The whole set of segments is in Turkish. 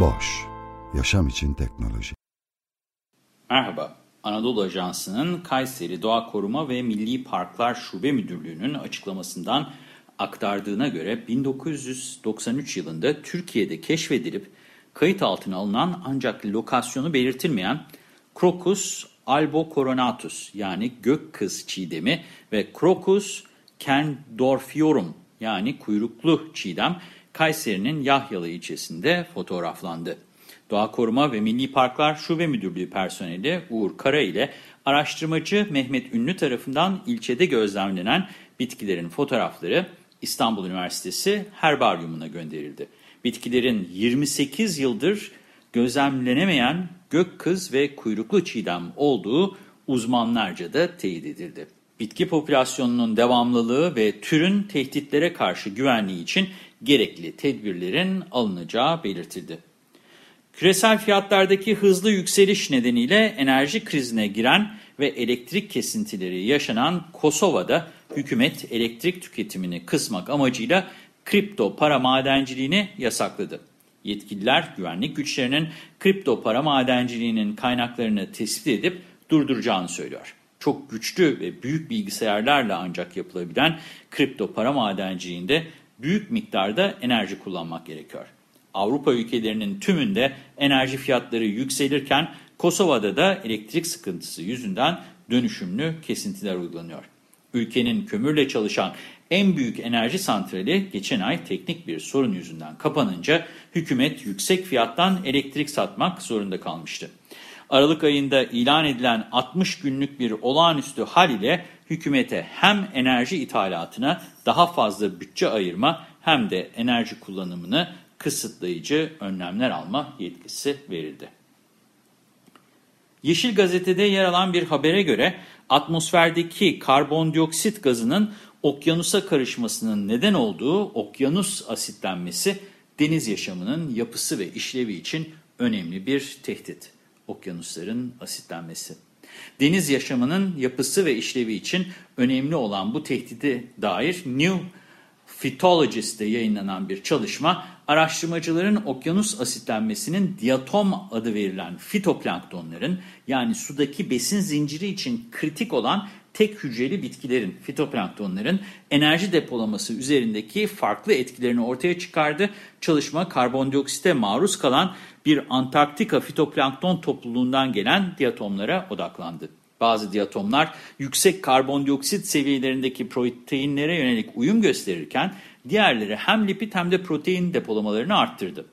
Boş, yaşam için teknoloji. Merhaba, Anadolu Ajansı'nın Kayseri Doğa Koruma ve Milli Parklar Şube Müdürlüğü'nün açıklamasından aktardığına göre 1993 yılında Türkiye'de keşfedilip kayıt altına alınan ancak lokasyonu belirtilmeyen Crocus albocoronatus yani gök kız çiğdemi ve Crocus kendorfiorum yani kuyruklu çiğdem Kayseri'nin Yahyalı ilçesinde fotoğraflandı. Doğa Koruma ve Milli Parklar Şube Müdürlüğü personeli Uğur Kara ile araştırmacı Mehmet Ünlü tarafından ilçede gözlemlenen bitkilerin fotoğrafları İstanbul Üniversitesi Herbaryumuna gönderildi. Bitkilerin 28 yıldır gözlemlenemeyen gök kız ve kuyruklu çiğdem olduğu uzmanlarca da teyit edildi. Bitki popülasyonunun devamlılığı ve türün tehditlere karşı güvenliği için gerekli tedbirlerin alınacağı belirtildi. Küresel fiyatlardaki hızlı yükseliş nedeniyle enerji krizine giren ve elektrik kesintileri yaşanan Kosova'da hükümet elektrik tüketimini kısmak amacıyla kripto para madenciliğini yasakladı. Yetkililer güvenlik güçlerinin kripto para madenciliğinin kaynaklarını tespit edip durduracağını söylüyor. Çok güçlü ve büyük bilgisayarlarla ancak yapılabilen kripto para madenciliğinde büyük miktarda enerji kullanmak gerekiyor. Avrupa ülkelerinin tümünde enerji fiyatları yükselirken Kosova'da da elektrik sıkıntısı yüzünden dönüşümlü kesintiler uygulanıyor. Ülkenin kömürle çalışan en büyük enerji santrali geçen ay teknik bir sorun yüzünden kapanınca hükümet yüksek fiyattan elektrik satmak zorunda kalmıştı. Aralık ayında ilan edilen 60 günlük bir olağanüstü hal ile hükümete hem enerji ithalatına daha fazla bütçe ayırma hem de enerji kullanımını kısıtlayıcı önlemler alma yetkisi verildi. Yeşil Gazete'de yer alan bir habere göre atmosferdeki karbondioksit gazının okyanusa karışmasının neden olduğu okyanus asitlenmesi deniz yaşamının yapısı ve işlevi için önemli bir tehdit. Okyanusların asitlenmesi. Deniz yaşamının yapısı ve işlevi için önemli olan bu tehdide dair New Phytologist'te yayınlanan bir çalışma, araştırmacıların okyanus asitlenmesinin diatom adı verilen fitoplanktonların yani sudaki besin zinciri için kritik olan tek hücreli bitkilerin, fitoplanktonların enerji depolaması üzerindeki farklı etkilerini ortaya çıkardı. Çalışma karbondioksite maruz kalan bir Antarktika fitoplankton topluluğundan gelen diatomlara odaklandı. Bazı diatomlar yüksek karbondioksit seviyelerindeki proteinlere yönelik uyum gösterirken diğerleri hem lipid hem de protein depolamalarını arttırdı.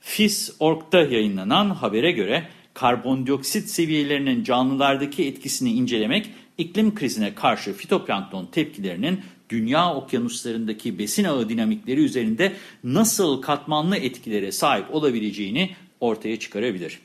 FIS.org'da yayınlanan habere göre karbondioksit seviyelerinin canlılardaki etkisini incelemek iklim krizine karşı fitoplankton tepkilerinin dünya okyanuslarındaki besin ağı dinamikleri üzerinde nasıl katmanlı etkilere sahip olabileceğini ortaya çıkarabilir.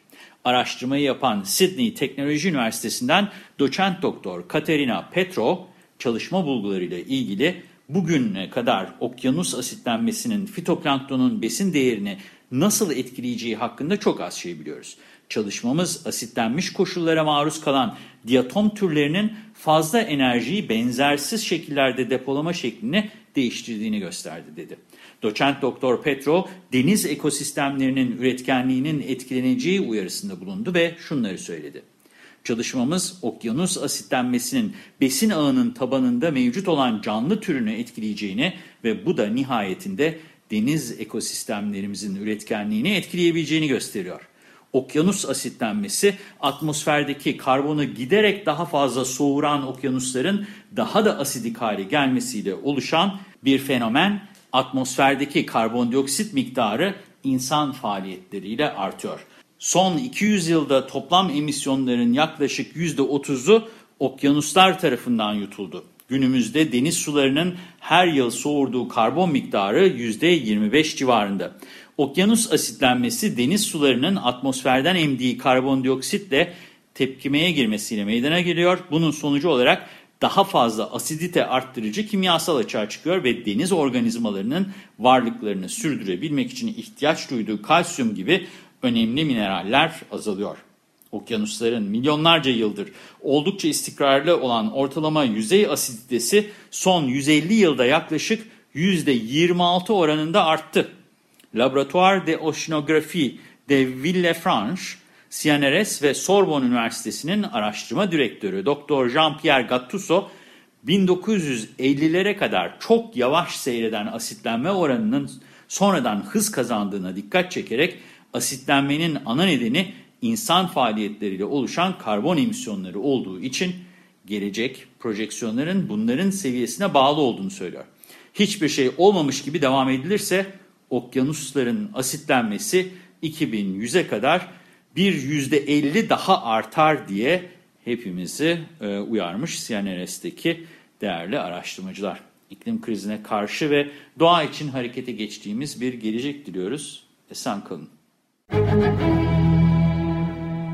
Araştırmayı yapan Sydney Teknoloji Üniversitesi'nden doçent doktor Katerina Petro, çalışma bulgularıyla ilgili bugüne kadar okyanus asitlenmesinin fitoplanktonun besin değerini nasıl etkileyeceği hakkında çok az şey biliyoruz. Çalışmamız asitlenmiş koşullara maruz kalan diatom türlerinin fazla enerjiyi benzersiz şekillerde depolama şeklini değiştirdiğini gösterdi dedi. Doçent Doktor Petro deniz ekosistemlerinin üretkenliğinin etkileneceği uyarısında bulundu ve şunları söyledi. Çalışmamız okyanus asitlenmesinin besin ağının tabanında mevcut olan canlı türünü etkileyeceğini ve bu da nihayetinde deniz ekosistemlerimizin üretkenliğini etkileyebileceğini gösteriyor. Okyanus asitlenmesi atmosferdeki karbonu giderek daha fazla soğuran okyanusların daha da asidik hale gelmesiyle oluşan bir fenomen. Atmosferdeki karbondioksit miktarı insan faaliyetleriyle artıyor. Son 200 yılda toplam emisyonların yaklaşık %30'u okyanuslar tarafından yutuldu. Günümüzde deniz sularının her yıl soğurduğu karbon miktarı %25 civarında. Okyanus asitlenmesi deniz sularının atmosferden emdiği karbondioksitle tepkimeye girmesiyle meydana geliyor. Bunun sonucu olarak daha fazla asidite arttırıcı kimyasal açığa çıkıyor ve deniz organizmalarının varlıklarını sürdürebilmek için ihtiyaç duyduğu kalsiyum gibi önemli mineraller azalıyor. Okyanusların milyonlarca yıldır oldukça istikrarlı olan ortalama yüzey asiditesi son 150 yılda yaklaşık %26 oranında arttı. Laboratoire de Oceanographie de Villefranche, CNRS ve Sorbonne Üniversitesi'nin araştırma direktörü Dr. Jean-Pierre Gattuso, 1950'lere kadar çok yavaş seyreden asitlenme oranının sonradan hız kazandığına dikkat çekerek asitlenmenin ana nedeni insan faaliyetleriyle oluşan karbon emisyonları olduğu için gelecek projeksiyonların bunların seviyesine bağlı olduğunu söylüyor. Hiçbir şey olmamış gibi devam edilirse okyanusların asitlenmesi 2100'e kadar bir %50 daha artar diye hepimizi e, uyarmış CNRS'teki değerli araştırmacılar. İklim krizine karşı ve doğa için harekete geçtiğimiz bir gelecek diliyoruz. Esen kalın.